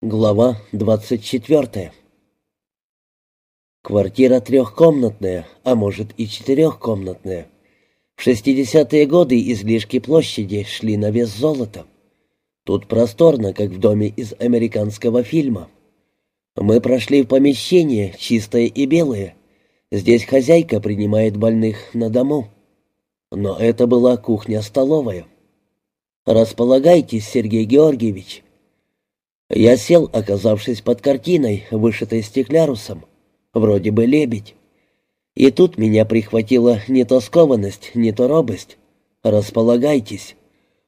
Глава 24 Квартира трехкомнатная, а может и четырехкомнатная. В шестидесятые годы излишки площади шли на вес золота. Тут просторно, как в доме из американского фильма. Мы прошли в помещение, чистое и белое. Здесь хозяйка принимает больных на дому. Но это была кухня-столовая. «Располагайтесь, Сергей Георгиевич», я сел, оказавшись под картиной, вышитой стеклярусом. Вроде бы лебедь. И тут меня прихватила не то скованность, не то робость. Располагайтесь.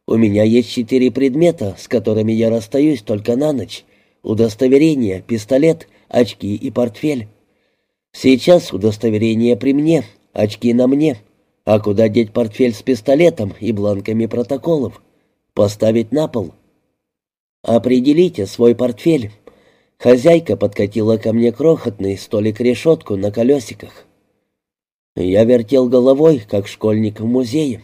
У меня есть четыре предмета, с которыми я расстаюсь только на ночь. Удостоверение, пистолет, очки и портфель. Сейчас удостоверение при мне, очки на мне. А куда деть портфель с пистолетом и бланками протоколов? Поставить на пол — «Определите свой портфель». Хозяйка подкатила ко мне крохотный столик-решетку на колесиках. Я вертел головой, как школьник в музее.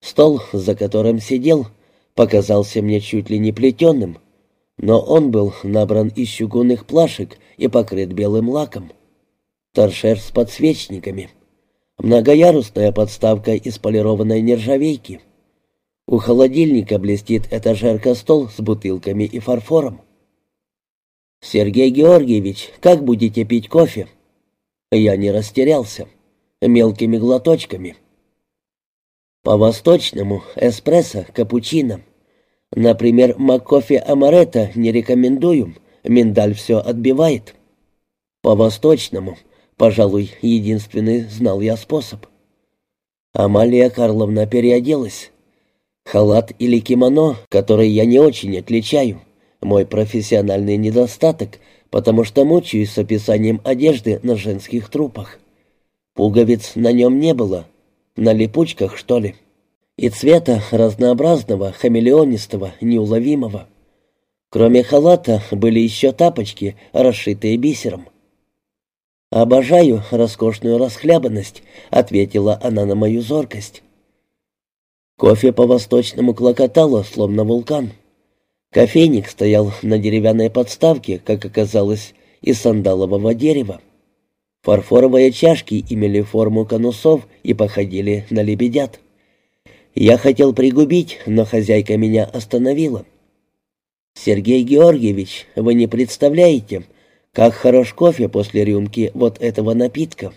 Стол, за которым сидел, показался мне чуть ли не плетеным, но он был набран из чугунных плашек и покрыт белым лаком. Торшер с подсвечниками. Многоярусная подставка из полированной нержавейки — у холодильника блестит этажерка-стол с бутылками и фарфором. «Сергей Георгиевич, как будете пить кофе?» Я не растерялся. Мелкими глоточками. По-восточному эспрессо, капучино. Например, маккофе амаретто не рекомендую, миндаль все отбивает. По-восточному, пожалуй, единственный знал я способ. Амалия Карловна переоделась. Халат или кимоно, который я не очень отличаю. Мой профессиональный недостаток, потому что мучаюсь с описанием одежды на женских трупах. Пуговиц на нем не было. На липучках, что ли? И цвета разнообразного, хамелеонистого, неуловимого. Кроме халата были еще тапочки, расшитые бисером. «Обожаю роскошную расхлябанность», — ответила она на мою зоркость. Кофе по-восточному клокотало, словно вулкан. Кофейник стоял на деревянной подставке, как оказалось, из сандалового дерева. Фарфоровые чашки имели форму конусов и походили на лебедят. Я хотел пригубить, но хозяйка меня остановила. «Сергей Георгиевич, вы не представляете, как хорош кофе после рюмки вот этого напитка».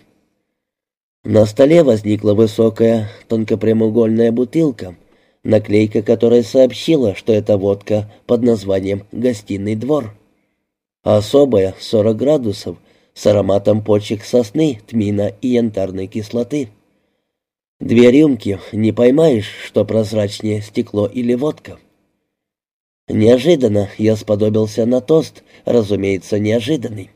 На столе возникла высокая тонкопрямоугольная бутылка, наклейка которой сообщила, что это водка под названием «Гостиный двор». Особая, 40 градусов, с ароматом почек сосны, тмина и янтарной кислоты. Две рюмки, не поймаешь, что прозрачнее стекло или водка. Неожиданно я сподобился на тост, разумеется, неожиданный.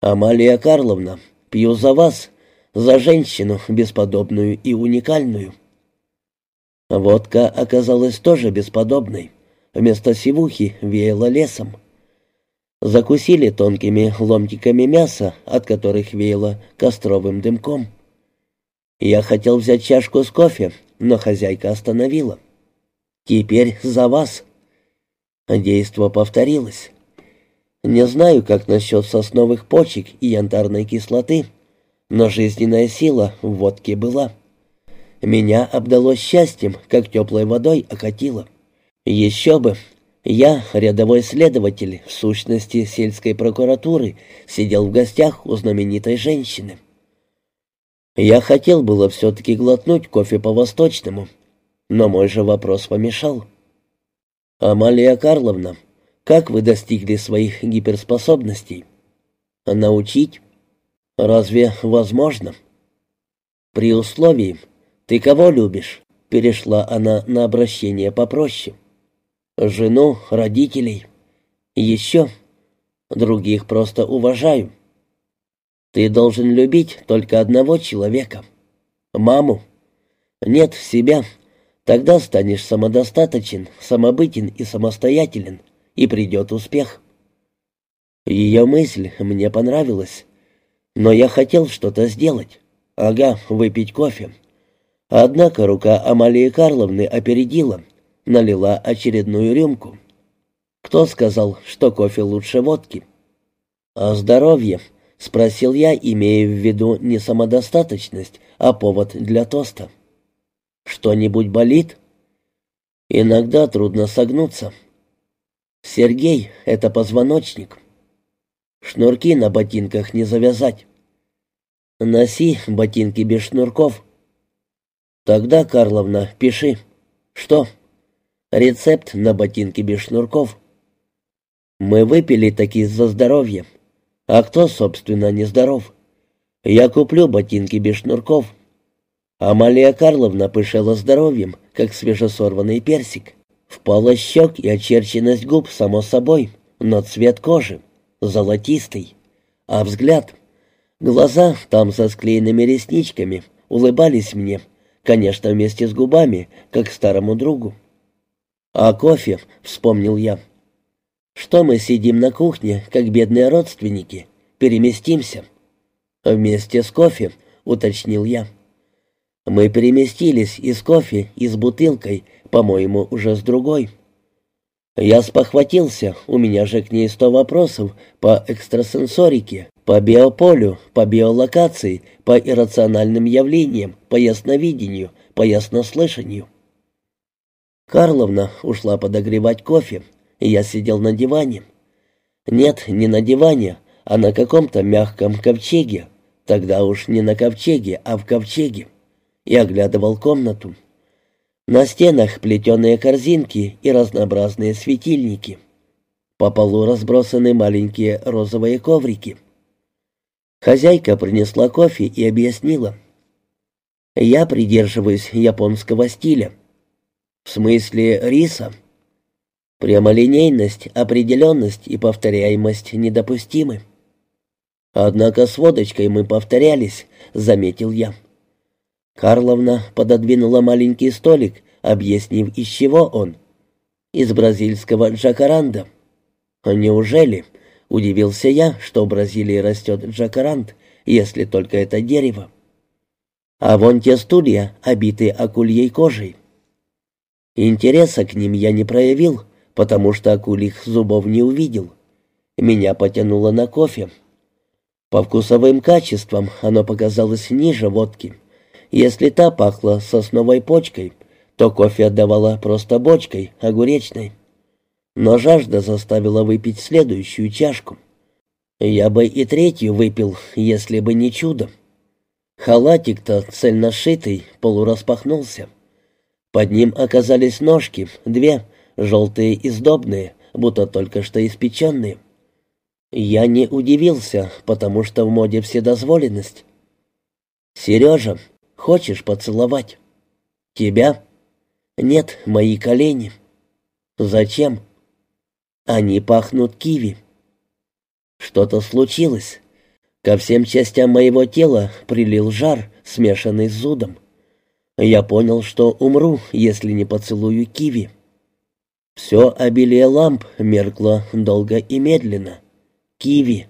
«Амалия Карловна, пью за вас», за женщину бесподобную и уникальную. Водка оказалась тоже бесподобной. Вместо сивухи веяло лесом. Закусили тонкими ломтиками мяса, от которых веяло костровым дымком. Я хотел взять чашку с кофе, но хозяйка остановила. «Теперь за вас». Действо повторилось. Не знаю, как насчет сосновых почек и янтарной кислоты, но жизненная сила в водке была. Меня обдало счастьем, как теплой водой окатило. Еще бы, я, рядовой следователь, в сущности сельской прокуратуры, сидел в гостях у знаменитой женщины. Я хотел было все-таки глотнуть кофе по-восточному, но мой же вопрос помешал. «Амалия Карловна, как вы достигли своих гиперспособностей?» «Научить?» «Разве возможно?» «При условии, ты кого любишь?» Перешла она на обращение попроще. «Жену, родителей. Еще. Других просто уважаю. Ты должен любить только одного человека. Маму. Нет, себя. Тогда станешь самодостаточен, самобытен и самостоятелен, и придет успех». Ее мысль мне понравилась. Но я хотел что-то сделать. Ага, выпить кофе. Однако рука Амалии Карловны опередила, налила очередную рюмку. Кто сказал, что кофе лучше водки? «О здоровье», — спросил я, имея в виду не самодостаточность, а повод для тоста. «Что-нибудь болит?» «Иногда трудно согнуться». «Сергей, это позвоночник. Шнурки на ботинках не завязать». «Носи ботинки без шнурков». «Тогда, Карловна, пиши». «Что?» «Рецепт на ботинки без шнурков». «Мы выпили такие за здоровье». «А кто, собственно, не здоров?» «Я куплю ботинки без шнурков». Амалия Карловна пышела здоровьем, как свежесорванный персик. Впала щек и очерченность губ, само собой, но цвет кожи — золотистый. А взгляд — глаза там со склеенными ресничками улыбались мне, конечно, вместе с губами, как старому другу. «А кофе?» — вспомнил я. «Что мы сидим на кухне, как бедные родственники? Переместимся?» «Вместе с кофе», — уточнил я. Мы переместились из кофе и с бутылкой, по-моему, уже с другой. Я спохватился, у меня же к ней сто вопросов по экстрасенсорике, по биополю, по биолокации, по иррациональным явлениям, по ясновидению, по яснослышанию. Карловна ушла подогревать кофе, и я сидел на диване. Нет, не на диване, а на каком-то мягком ковчеге. Тогда уж не на ковчеге, а в ковчеге и оглядывал комнату. На стенах плетеные корзинки и разнообразные светильники. По полу разбросаны маленькие розовые коврики. Хозяйка принесла кофе и объяснила. «Я придерживаюсь японского стиля. В смысле риса. Прямолинейность, определенность и повторяемость недопустимы. Однако с водочкой мы повторялись», — заметил я. Карловна пододвинула маленький столик, объяснив, из чего он. «Из бразильского джакаранда». «Неужели?» — удивился я, что в Бразилии растет джакарант, если только это дерево. А вон те стулья, обитые акульей кожей. Интереса к ним я не проявил, потому что акульих зубов не увидел. Меня потянуло на кофе. По вкусовым качествам оно показалось ниже водки. Если та пахла сосновой почкой, то кофе отдавала просто бочкой, огуречной. Но жажда заставила выпить следующую чашку. Я бы и третью выпил, если бы не чудо. Халатик-то цельно сшитый, полураспахнулся. Под ним оказались ножки, две, желтые и сдобные, будто только что испеченные. Я не удивился, потому что в моде вседозволенность. «Сережа», Хочешь поцеловать? Тебя? Нет, мои колени. Зачем? Они пахнут киви. Что-то случилось. Ко всем частям моего тела прилил жар, смешанный с зудом. Я понял, что умру, если не поцелую киви. Все обилие ламп меркло долго и медленно. Киви.